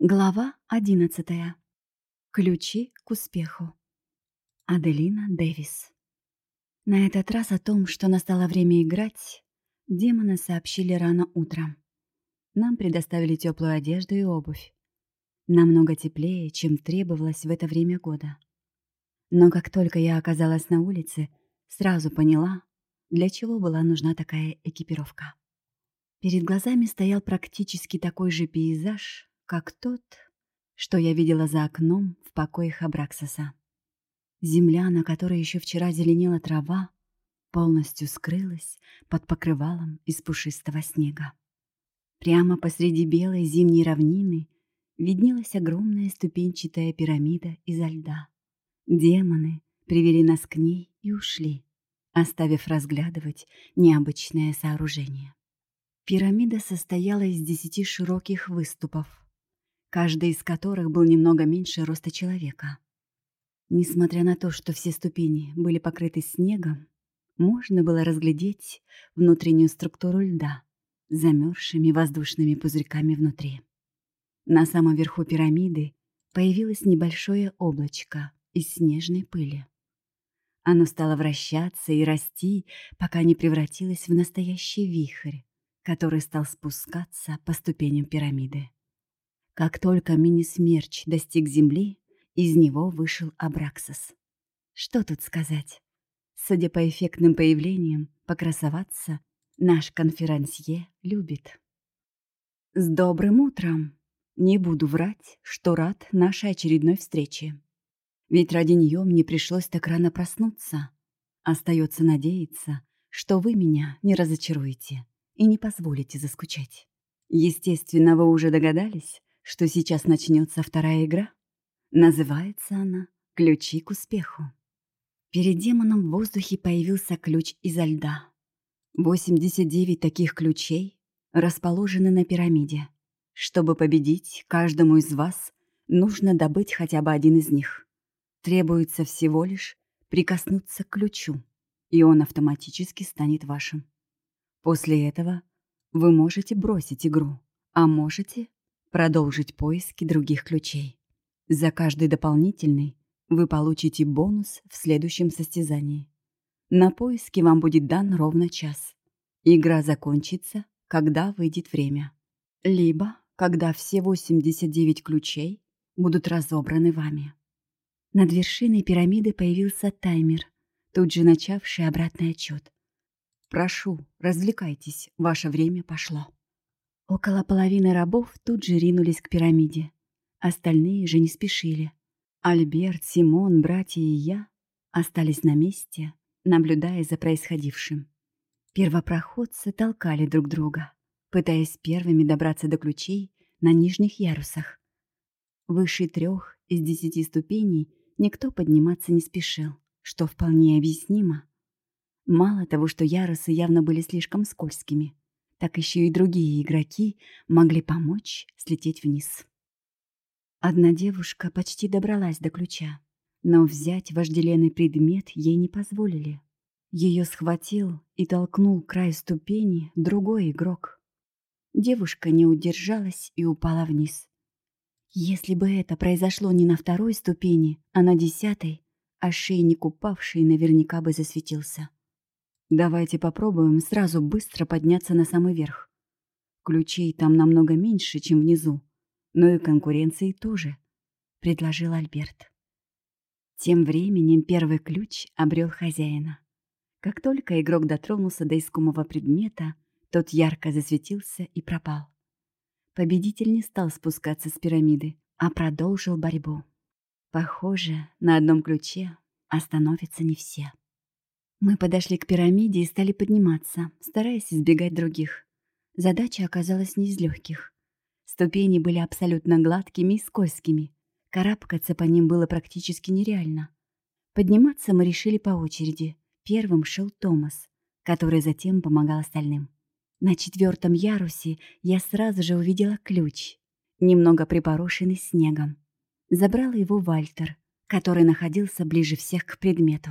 Глава одиннадцатая. Ключи к успеху. Аделина Дэвис. На этот раз о том, что настало время играть, демоны сообщили рано утром. Нам предоставили теплую одежду и обувь. Намного теплее, чем требовалось в это время года. Но как только я оказалась на улице, сразу поняла, для чего была нужна такая экипировка. Перед глазами стоял практически такой же пейзаж, как тот, что я видела за окном в покоях Абраксаса. Земля, на которой еще вчера зеленела трава, полностью скрылась под покрывалом из пушистого снега. Прямо посреди белой зимней равнины виднелась огромная ступенчатая пирамида изо льда. Демоны привели нас к ней и ушли, оставив разглядывать необычное сооружение. Пирамида состояла из десяти широких выступов, каждый из которых был немного меньше роста человека. Несмотря на то, что все ступени были покрыты снегом, можно было разглядеть внутреннюю структуру льда, замерзшими воздушными пузырьками внутри. На самом верху пирамиды появилось небольшое облачко из снежной пыли. Оно стало вращаться и расти, пока не превратилось в настоящий вихрь, который стал спускаться по ступеням пирамиды. Как только мини-смерч достиг земли, из него вышел Абраксос. Что тут сказать? Судя по эффектным появлениям, покрасоваться наш конферансье любит. С добрым утром! Не буду врать, что рад нашей очередной встрече. Ведь ради нее мне пришлось так рано проснуться. Остается надеяться, что вы меня не разочаруете и не позволите заскучать. Естественно, вы уже догадались, что сейчас начнется вторая игра. Называется она «Ключи к успеху». Перед демоном в воздухе появился ключ изо льда. 89 таких ключей расположены на пирамиде. Чтобы победить, каждому из вас нужно добыть хотя бы один из них. Требуется всего лишь прикоснуться к ключу, и он автоматически станет вашим. После этого вы можете бросить игру, а можете продолжить поиски других ключей. За каждый дополнительный вы получите бонус в следующем состязании. На поиски вам будет дан ровно час. Игра закончится, когда выйдет время. Либо, когда все 89 ключей будут разобраны вами. Над вершиной пирамиды появился таймер, тут же начавший обратный отчет. «Прошу, развлекайтесь, ваше время пошло». Около половины рабов тут же ринулись к пирамиде. Остальные же не спешили. Альберт, Симон, братья и я остались на месте, наблюдая за происходившим. Первопроходцы толкали друг друга, пытаясь первыми добраться до ключей на нижних ярусах. Выше трех из десяти ступеней никто подниматься не спешил, что вполне объяснимо. Мало того, что ярусы явно были слишком скользкими, так еще и другие игроки могли помочь слететь вниз. Одна девушка почти добралась до ключа, но взять вожделенный предмет ей не позволили. Ее схватил и толкнул к краю ступени другой игрок. Девушка не удержалась и упала вниз. Если бы это произошло не на второй ступени, а на десятой, ошейник упавший наверняка бы засветился. Давайте попробуем сразу быстро подняться на самый верх. Ключей там намного меньше, чем внизу, но и конкуренции тоже, предложил Альберт. Тем временем первый ключ обрел хозяина. Как только игрок дотронулся до искомого предмета, тот ярко засветился и пропал. Победитель не стал спускаться с пирамиды, а продолжил борьбу. Похоже, на одном ключе остановятся не все. Мы подошли к пирамиде и стали подниматься, стараясь избегать других. Задача оказалась не из легких. Ступени были абсолютно гладкими и скользкими. Карабкаться по ним было практически нереально. Подниматься мы решили по очереди. Первым шел Томас, который затем помогал остальным. На четвертом ярусе я сразу же увидела ключ, немного припорошенный снегом. Забрала его Вальтер, который находился ближе всех к предмету.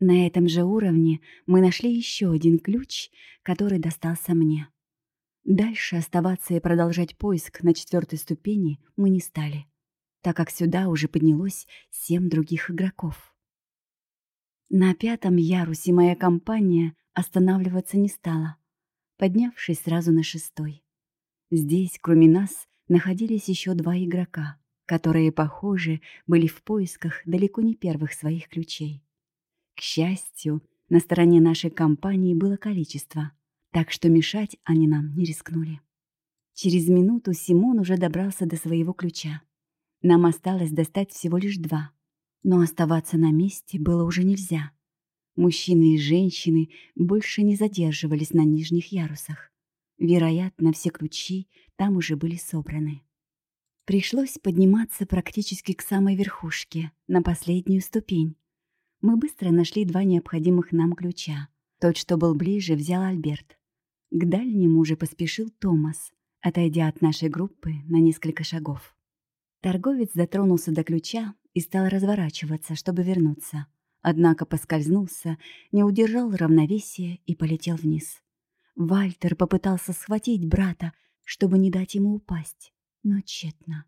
На этом же уровне мы нашли еще один ключ, который достался мне. Дальше оставаться и продолжать поиск на четвертой ступени мы не стали, так как сюда уже поднялось семь других игроков. На пятом ярусе моя компания останавливаться не стала, поднявшись сразу на шестой. Здесь, кроме нас, находились еще два игрока, которые, похоже, были в поисках далеко не первых своих ключей. К счастью, на стороне нашей компании было количество, так что мешать они нам не рискнули. Через минуту Симон уже добрался до своего ключа. Нам осталось достать всего лишь два, но оставаться на месте было уже нельзя. Мужчины и женщины больше не задерживались на нижних ярусах. Вероятно, все ключи там уже были собраны. Пришлось подниматься практически к самой верхушке, на последнюю ступень. Мы быстро нашли два необходимых нам ключа. Тот, что был ближе, взял Альберт. К дальнему уже поспешил Томас, отойдя от нашей группы на несколько шагов. Торговец дотронулся до ключа и стал разворачиваться, чтобы вернуться. Однако поскользнулся, не удержал равновесия и полетел вниз. Вальтер попытался схватить брата, чтобы не дать ему упасть, но тщетно.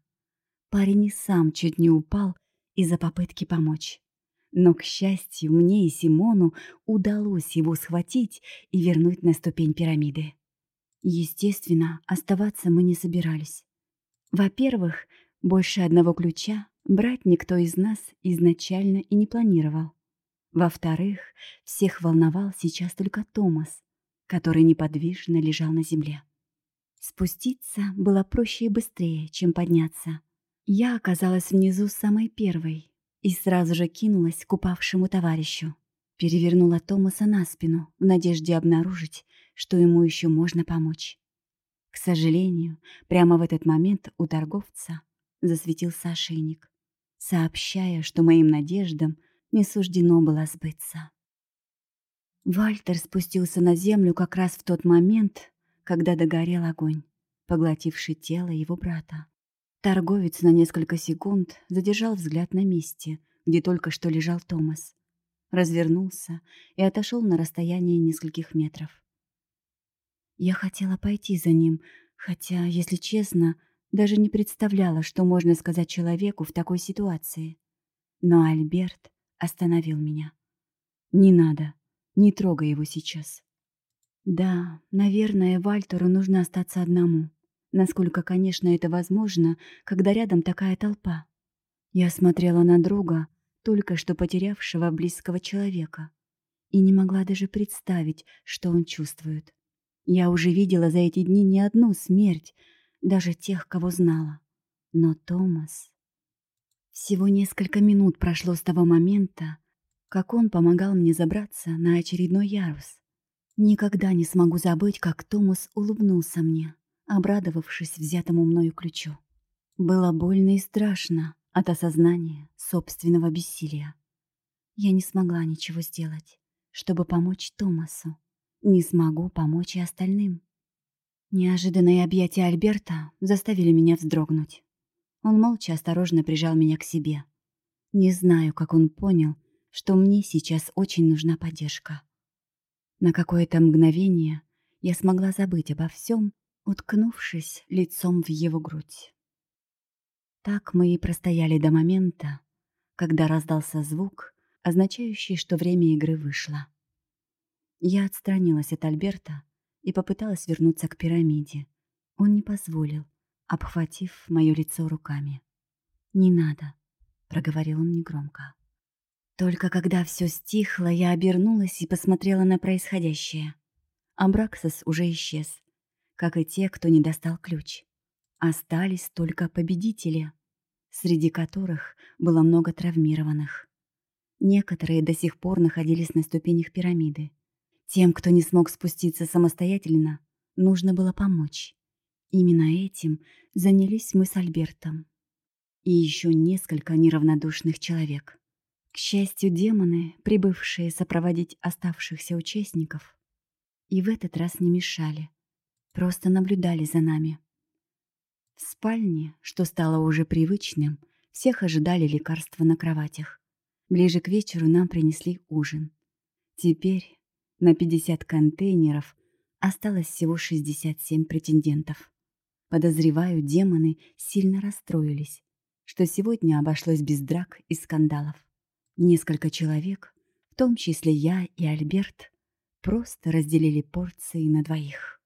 Парень и сам чуть не упал из-за попытки помочь. Но, к счастью, мне и Симону удалось его схватить и вернуть на ступень пирамиды. Естественно, оставаться мы не собирались. Во-первых, больше одного ключа брать никто из нас изначально и не планировал. Во-вторых, всех волновал сейчас только Томас, который неподвижно лежал на земле. Спуститься было проще и быстрее, чем подняться. Я оказалась внизу самой первой и сразу же кинулась к упавшему товарищу. Перевернула Томаса на спину в надежде обнаружить, что ему еще можно помочь. К сожалению, прямо в этот момент у торговца засветился ошейник, сообщая, что моим надеждам не суждено было сбыться. Вальтер спустился на землю как раз в тот момент, когда догорел огонь, поглотивший тело его брата. Торговец на несколько секунд задержал взгляд на месте, где только что лежал Томас. Развернулся и отошел на расстояние нескольких метров. Я хотела пойти за ним, хотя, если честно, даже не представляла, что можно сказать человеку в такой ситуации. Но Альберт остановил меня. «Не надо, не трогай его сейчас». Да, наверное, Вальтеру нужно остаться одному. Насколько, конечно, это возможно, когда рядом такая толпа. Я смотрела на друга, только что потерявшего близкого человека, и не могла даже представить, что он чувствует. Я уже видела за эти дни не одну смерть, даже тех, кого знала. Но Томас... Всего несколько минут прошло с того момента, как он помогал мне забраться на очередной ярус. Никогда не смогу забыть, как Томас улыбнулся мне, обрадовавшись взятому мною ключу. Было больно и страшно от осознания собственного бессилия. Я не смогла ничего сделать, чтобы помочь Томасу. Не смогу помочь и остальным. Неожиданные объятия Альберта заставили меня вздрогнуть. Он молча осторожно прижал меня к себе. Не знаю, как он понял, что мне сейчас очень нужна поддержка. На какое-то мгновение я смогла забыть обо всем, уткнувшись лицом в его грудь. Так мы и простояли до момента, когда раздался звук, означающий, что время игры вышло. Я отстранилась от Альберта и попыталась вернуться к пирамиде. Он не позволил, обхватив мое лицо руками. «Не надо», — проговорил он негромко. Только когда все стихло, я обернулась и посмотрела на происходящее. Абраксос уже исчез, как и те, кто не достал ключ. Остались только победители, среди которых было много травмированных. Некоторые до сих пор находились на ступенях пирамиды. Тем, кто не смог спуститься самостоятельно, нужно было помочь. Именно этим занялись мы с Альбертом. И еще несколько неравнодушных человек. К счастью, демоны, прибывшие сопроводить оставшихся участников, и в этот раз не мешали, просто наблюдали за нами. В спальне, что стало уже привычным, всех ожидали лекарства на кроватях. Ближе к вечеру нам принесли ужин. Теперь на 50 контейнеров Осталось всего 67 претендентов. Подозреваю, демоны сильно расстроились, что сегодня обошлось без драк и скандалов. Несколько человек, в том числе я и Альберт, просто разделили порции на двоих.